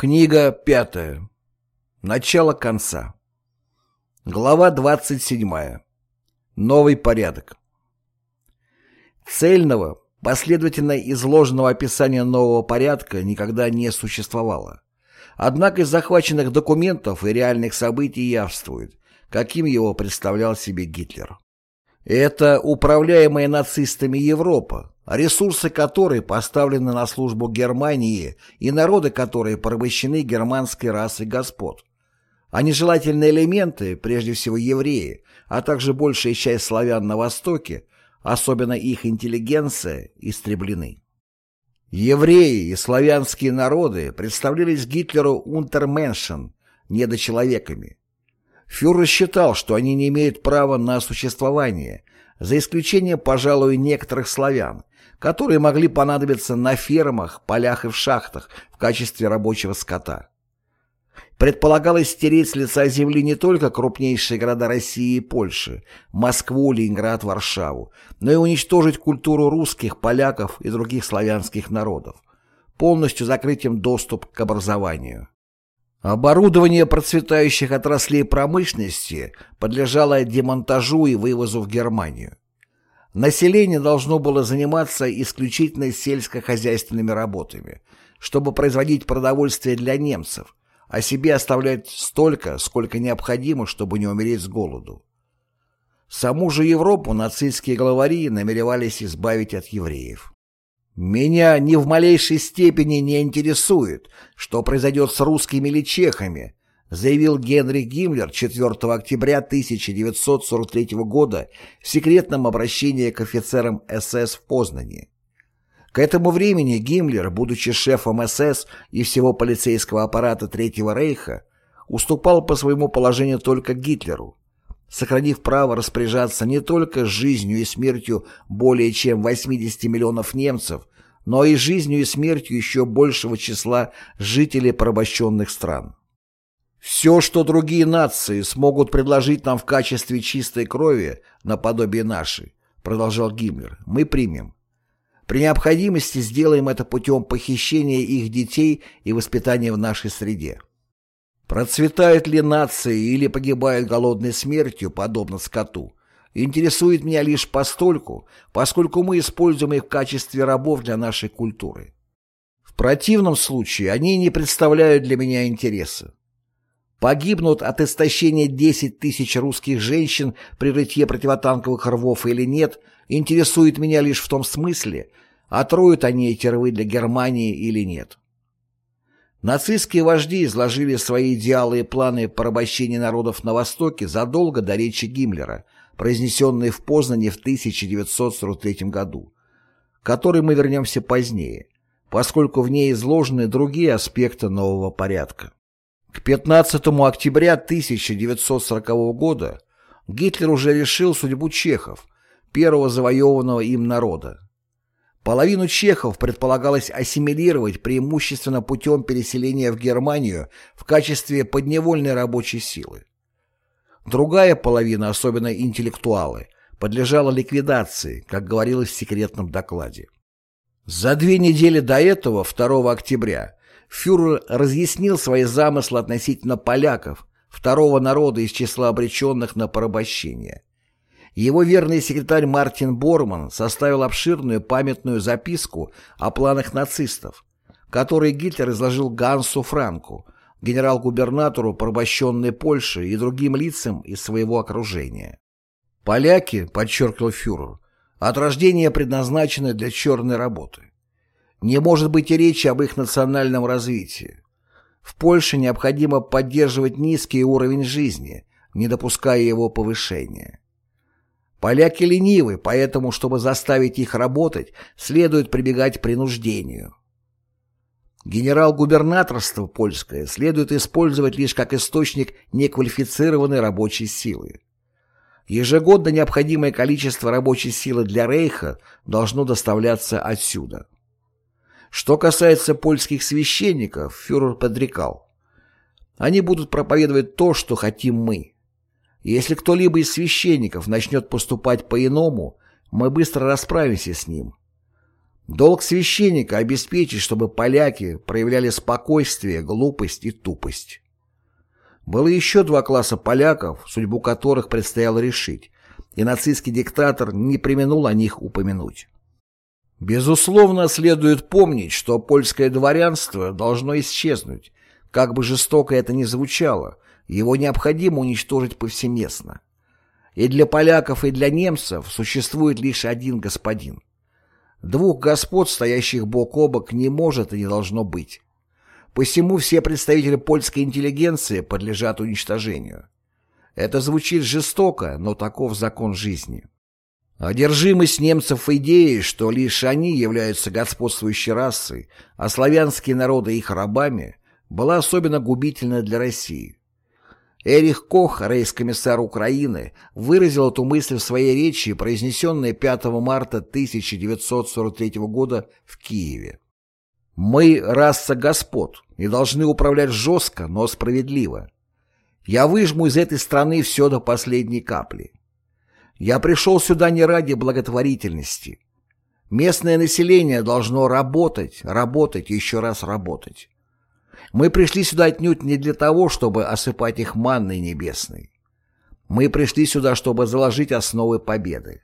Книга пятая. Начало конца. Глава 27. Новый порядок. Цельного, последовательно изложенного описания нового порядка никогда не существовало. Однако из захваченных документов и реальных событий явствует, каким его представлял себе Гитлер. Это управляемая нацистами Европа, ресурсы которой поставлены на службу Германии и народы которые порабощены германской расой господ. А нежелательные элементы, прежде всего евреи, а также большая часть славян на Востоке, особенно их интеллигенция, истреблены. Евреи и славянские народы представлялись Гитлеру унтерменшен, недочеловеками. Фюрер считал, что они не имеют права на существование, за исключением, пожалуй, некоторых славян, которые могли понадобиться на фермах, полях и в шахтах в качестве рабочего скота. Предполагалось стереть с лица земли не только крупнейшие города России и Польши, Москву, Ленинград, Варшаву, но и уничтожить культуру русских, поляков и других славянских народов, полностью закрыть им доступ к образованию. Оборудование процветающих отраслей промышленности подлежало демонтажу и вывозу в Германию. Население должно было заниматься исключительно сельскохозяйственными работами, чтобы производить продовольствие для немцев, а себе оставлять столько, сколько необходимо, чтобы не умереть с голоду. Саму же Европу нацистские главари намеревались избавить от евреев. Меня ни в малейшей степени не интересует, что произойдет с русскими или чехами, заявил Генрих Гиммлер 4 октября 1943 года в секретном обращении к офицерам СС в Познани. К этому времени Гиммлер, будучи шефом СС и всего полицейского аппарата Третьего Рейха, уступал по своему положению только Гитлеру сохранив право распоряжаться не только жизнью и смертью более чем 80 миллионов немцев, но и жизнью и смертью еще большего числа жителей порабощенных стран. Все, что другие нации смогут предложить нам в качестве чистой крови, наподобие нашей, продолжал Гиммлер, мы примем. При необходимости сделаем это путем похищения их детей и воспитания в нашей среде. Процветают ли нации или погибают голодной смертью, подобно скоту, интересует меня лишь постольку, поскольку мы используем их в качестве рабов для нашей культуры. В противном случае они не представляют для меня интереса. Погибнут от истощения 10 тысяч русских женщин при рытье противотанковых рвов или нет, интересует меня лишь в том смысле, отроют они эти рвы для Германии или нет. Нацистские вожди изложили свои идеалы и планы порабощения народов на Востоке задолго до речи Гиммлера, произнесенной в Познане в 1943 году, к которой мы вернемся позднее, поскольку в ней изложены другие аспекты нового порядка. К 15 октября 1940 года Гитлер уже решил судьбу чехов, первого завоеванного им народа. Половину чехов предполагалось ассимилировать преимущественно путем переселения в Германию в качестве подневольной рабочей силы. Другая половина, особенно интеллектуалы, подлежала ликвидации, как говорилось в секретном докладе. За две недели до этого, 2 октября, фюрер разъяснил свои замыслы относительно поляков, второго народа из числа обреченных на порабощение. Его верный секретарь Мартин Борман составил обширную памятную записку о планах нацистов, который Гитлер изложил Гансу Франку, генерал-губернатору порабощенной Польши и другим лицам из своего окружения. «Поляки», — подчеркивал фюрер, — «от рождения предназначены для черной работы. Не может быть и речи об их национальном развитии. В Польше необходимо поддерживать низкий уровень жизни, не допуская его повышения. Поляки ленивы, поэтому, чтобы заставить их работать, следует прибегать к принуждению. Генерал-губернаторство польское следует использовать лишь как источник неквалифицированной рабочей силы. Ежегодно необходимое количество рабочей силы для Рейха должно доставляться отсюда. Что касается польских священников, фюрер подрекал. Они будут проповедовать то, что хотим мы. Если кто-либо из священников начнет поступать по-иному, мы быстро расправимся с ним. Долг священника обеспечить, чтобы поляки проявляли спокойствие, глупость и тупость. Было еще два класса поляков, судьбу которых предстояло решить, и нацистский диктатор не применул о них упомянуть. Безусловно, следует помнить, что польское дворянство должно исчезнуть, как бы жестоко это ни звучало, его необходимо уничтожить повсеместно. И для поляков, и для немцев существует лишь один господин. Двух господ, стоящих бок о бок, не может и не должно быть. Посему все представители польской интеллигенции подлежат уничтожению. Это звучит жестоко, но таков закон жизни. Одержимость немцев идеей, что лишь они являются господствующей расой, а славянские народы их рабами, была особенно губительна для России. Эрих Кох, рейс-комиссар Украины, выразил эту мысль в своей речи, произнесенной 5 марта 1943 года в Киеве. «Мы – раса господ и должны управлять жестко, но справедливо. Я выжму из этой страны все до последней капли. Я пришел сюда не ради благотворительности. Местное население должно работать, работать и еще раз работать. Мы пришли сюда отнюдь не для того, чтобы осыпать их манной небесной. Мы пришли сюда, чтобы заложить основы победы.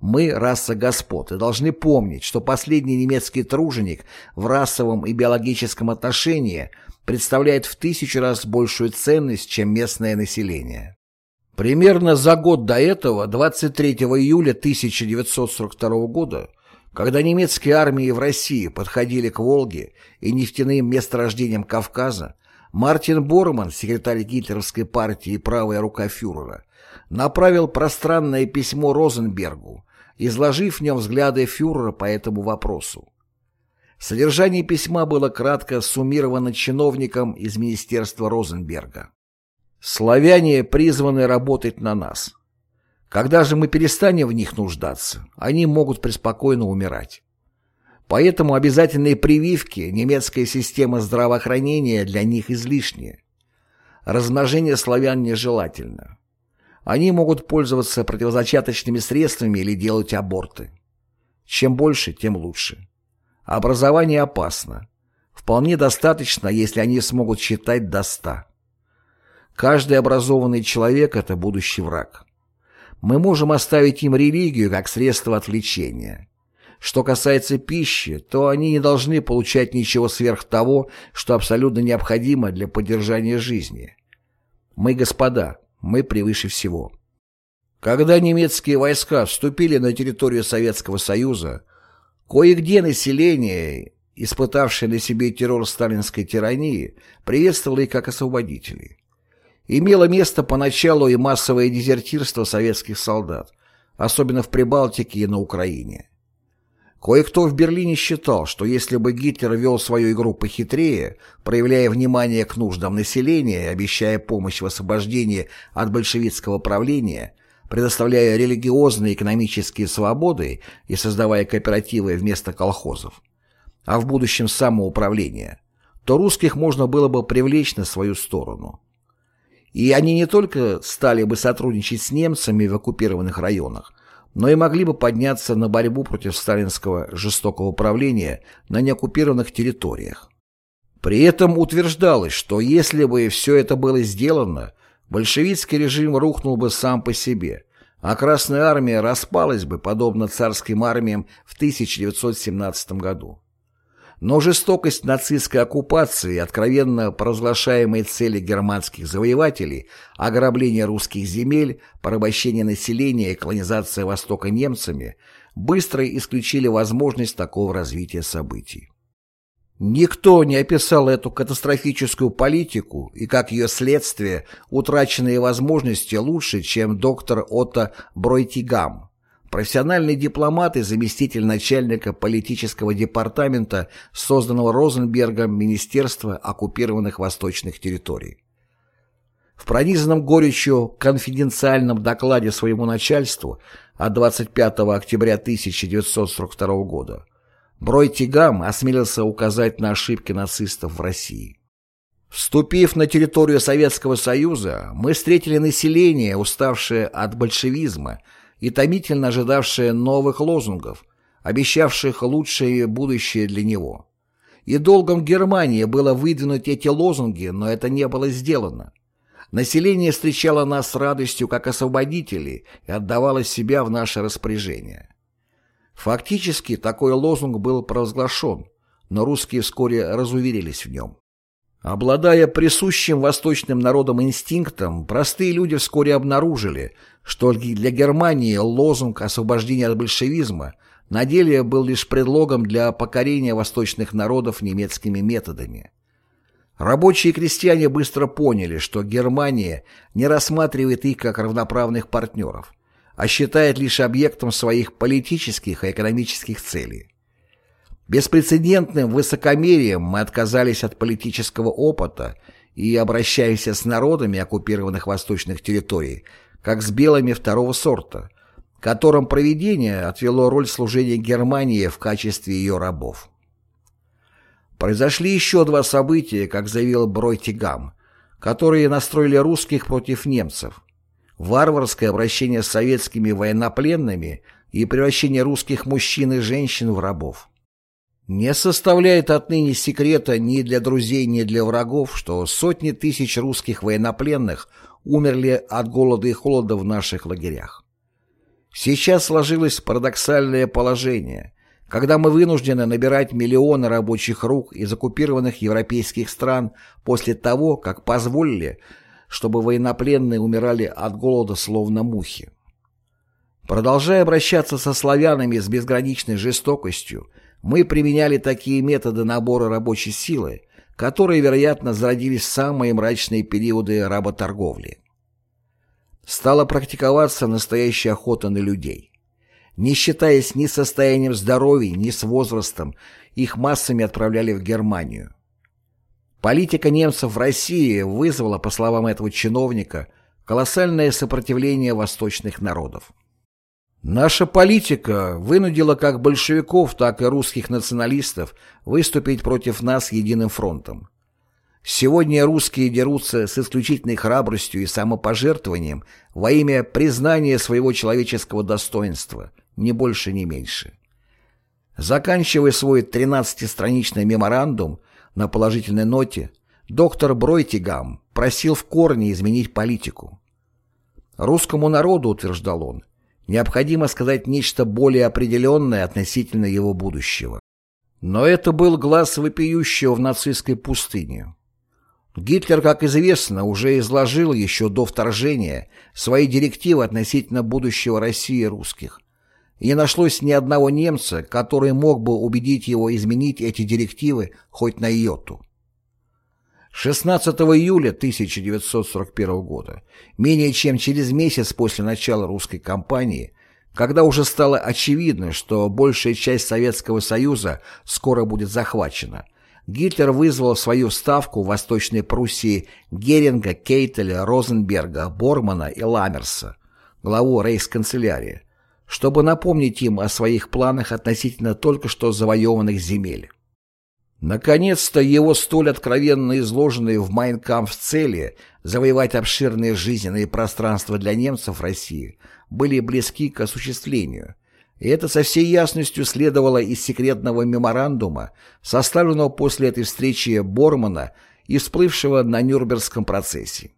Мы, раса господ, и должны помнить, что последний немецкий труженик в расовом и биологическом отношении представляет в тысячу раз большую ценность, чем местное население. Примерно за год до этого, 23 июля 1942 года, когда немецкие армии в России подходили к Волге и нефтяным месторождениям Кавказа, Мартин Борман, секретарь гитлеровской партии и правая рука фюрера, направил пространное письмо Розенбергу, изложив в нем взгляды фюрера по этому вопросу. Содержание письма было кратко суммировано чиновником из министерства Розенберга. «Славяне призваны работать на нас. Когда же мы перестанем в них нуждаться, они могут преспокойно умирать. Поэтому обязательные прививки, немецкая система здравоохранения для них излишняя. Размножение славян нежелательно. Они могут пользоваться противозачаточными средствами или делать аборты. Чем больше, тем лучше. Образование опасно. Вполне достаточно, если они смогут считать до ста. Каждый образованный человек – это будущий враг мы можем оставить им религию как средство отвлечения. Что касается пищи, то они не должны получать ничего сверх того, что абсолютно необходимо для поддержания жизни. Мы господа, мы превыше всего. Когда немецкие войска вступили на территорию Советского Союза, кое-где население, испытавшее на себе террор сталинской тирании, приветствовало их как освободителей. Имело место поначалу и массовое дезертирство советских солдат, особенно в Прибалтике и на Украине. Кое-кто в Берлине считал, что если бы Гитлер вел свою игру похитрее, проявляя внимание к нуждам населения, обещая помощь в освобождении от большевистского правления, предоставляя религиозные и экономические свободы и создавая кооперативы вместо колхозов, а в будущем самоуправление, то русских можно было бы привлечь на свою сторону. И они не только стали бы сотрудничать с немцами в оккупированных районах, но и могли бы подняться на борьбу против сталинского жестокого правления на неоккупированных территориях. При этом утверждалось, что если бы все это было сделано, большевистский режим рухнул бы сам по себе, а Красная Армия распалась бы, подобно царским армиям в 1917 году. Но жестокость нацистской оккупации откровенно провозглашаемые цели германских завоевателей – ограбление русских земель, порабощение населения и колонизация Востока немцами – быстро исключили возможность такого развития событий. Никто не описал эту катастрофическую политику и, как ее следствие, утраченные возможности лучше, чем доктор Отто Бройтигам, Профессиональный дипломат и заместитель начальника политического департамента, созданного Розенбергом Министерства оккупированных восточных территорий. В пронизанном горечью конфиденциальном докладе своему начальству от 25 октября 1942 года Брой Тигам осмелился указать на ошибки нацистов в России. Вступив на территорию Советского Союза, мы встретили население, уставшее от большевизма, и томительно ожидавшая новых лозунгов, обещавших лучшее будущее для него. И долгом Германии было выдвинуть эти лозунги, но это не было сделано. Население встречало нас с радостью как освободителей и отдавало себя в наше распоряжение. Фактически такой лозунг был провозглашен, но русские вскоре разуверились в нем. Обладая присущим восточным народам инстинктом, простые люди вскоре обнаружили, что для Германии лозунг освобождения от большевизма на деле был лишь предлогом для покорения восточных народов немецкими методами. Рабочие и крестьяне быстро поняли, что Германия не рассматривает их как равноправных партнеров, а считает лишь объектом своих политических и экономических целей. Беспрецедентным высокомерием мы отказались от политического опыта и обращаемся с народами оккупированных восточных территорий, как с белыми второго сорта, которым проведение отвело роль служения Германии в качестве ее рабов. Произошли еще два события, как заявил Бройтигам, которые настроили русских против немцев. Варварское обращение с советскими военнопленными и превращение русских мужчин и женщин в рабов. Не составляет отныне секрета ни для друзей, ни для врагов, что сотни тысяч русских военнопленных умерли от голода и холода в наших лагерях. Сейчас сложилось парадоксальное положение, когда мы вынуждены набирать миллионы рабочих рук из оккупированных европейских стран после того, как позволили, чтобы военнопленные умирали от голода словно мухи. Продолжая обращаться со славянами с безграничной жестокостью, мы применяли такие методы набора рабочей силы, которые, вероятно, зародились в самые мрачные периоды работорговли. Стала практиковаться настоящая охота на людей. Не считаясь ни состоянием здоровья, ни с возрастом, их массами отправляли в Германию. Политика немцев в России вызвала, по словам этого чиновника, колоссальное сопротивление восточных народов. Наша политика вынудила как большевиков, так и русских националистов выступить против нас единым фронтом. Сегодня русские дерутся с исключительной храбростью и самопожертвованием во имя признания своего человеческого достоинства, ни больше, ни меньше. Заканчивая свой 13-страничный меморандум на положительной ноте, доктор Бройтигам просил в корне изменить политику. Русскому народу, утверждал он, необходимо сказать нечто более определенное относительно его будущего. Но это был глаз вопиющего в нацистской пустыне. Гитлер, как известно, уже изложил еще до вторжения свои директивы относительно будущего России и русских. И не нашлось ни одного немца, который мог бы убедить его изменить эти директивы хоть на йоту. 16 июля 1941 года, менее чем через месяц после начала русской кампании, когда уже стало очевидно, что большая часть Советского Союза скоро будет захвачена, Гитлер вызвал в свою ставку в Восточной Пруссии Геринга, Кейтеля, Розенберга, Бормана и Ламмерса, главу рейхсканцелярии, чтобы напомнить им о своих планах относительно только что завоеванных земель. Наконец-то его столь откровенно изложенные в Майнкамф цели завоевать обширные жизненные пространства для немцев в России были близки к осуществлению. И это со всей ясностью следовало из секретного меморандума, составленного после этой встречи Бормана и всплывшего на Нюрнбергском процессе.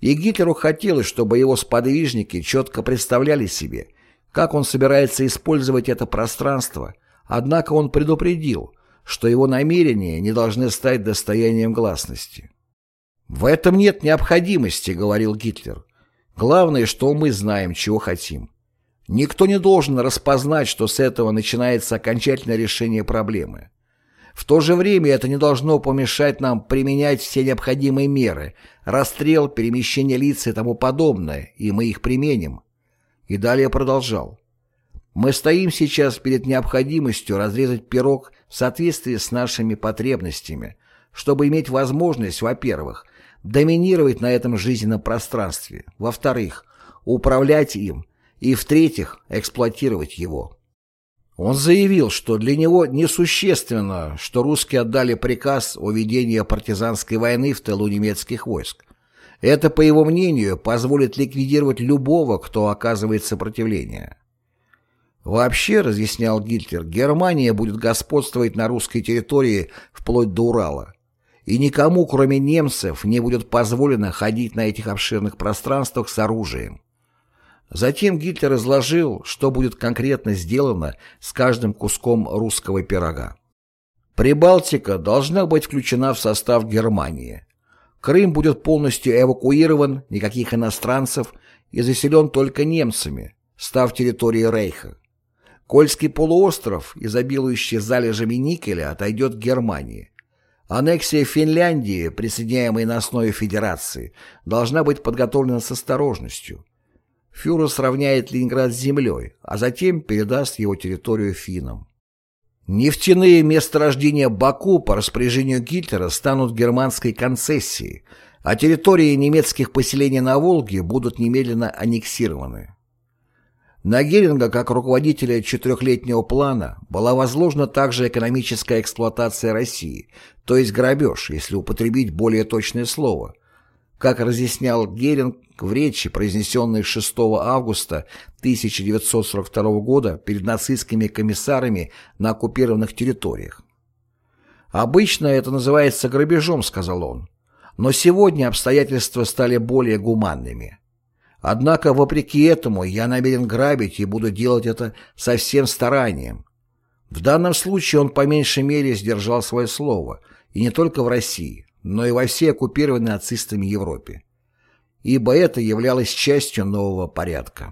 И Гитлеру хотелось, чтобы его сподвижники четко представляли себе, как он собирается использовать это пространство, однако он предупредил – что его намерения не должны стать достоянием гласности. «В этом нет необходимости», — говорил Гитлер. «Главное, что мы знаем, чего хотим. Никто не должен распознать, что с этого начинается окончательное решение проблемы. В то же время это не должно помешать нам применять все необходимые меры, расстрел, перемещение лиц и тому подобное, и мы их применим». И далее продолжал. Мы стоим сейчас перед необходимостью разрезать пирог в соответствии с нашими потребностями, чтобы иметь возможность, во-первых, доминировать на этом жизненном пространстве, во-вторых, управлять им, и, в-третьих, эксплуатировать его. Он заявил, что для него несущественно, что русские отдали приказ о ведении партизанской войны в тылу немецких войск. Это, по его мнению, позволит ликвидировать любого, кто оказывает сопротивление. Вообще, разъяснял Гитлер, Германия будет господствовать на русской территории вплоть до Урала. И никому, кроме немцев, не будет позволено ходить на этих обширных пространствах с оружием. Затем Гитлер изложил, что будет конкретно сделано с каждым куском русского пирога. Прибалтика должна быть включена в состав Германии. Крым будет полностью эвакуирован, никаких иностранцев, и заселен только немцами, став территорией Рейха. Кольский полуостров, изобилующий залежами никеля, отойдет к Германии. Аннексия Финляндии, присоединяемой на основе Федерации, должна быть подготовлена с осторожностью. Фюрер сравняет Ленинград с землей, а затем передаст его территорию финнам. Нефтяные месторождения Баку по распоряжению Гитлера станут германской концессией, а территории немецких поселений на Волге будут немедленно аннексированы. На Геринга, как руководителя четырехлетнего плана, была возложена также экономическая эксплуатация России, то есть грабеж, если употребить более точное слово, как разъяснял Геринг в речи, произнесенной 6 августа 1942 года перед нацистскими комиссарами на оккупированных территориях. «Обычно это называется грабежом», — сказал он. «Но сегодня обстоятельства стали более гуманными. Однако, вопреки этому, я намерен грабить и буду делать это со всем старанием. В данном случае он по меньшей мере сдержал свое слово, и не только в России но и во всей оккупированной нацистами Европе, ибо это являлось частью нового порядка.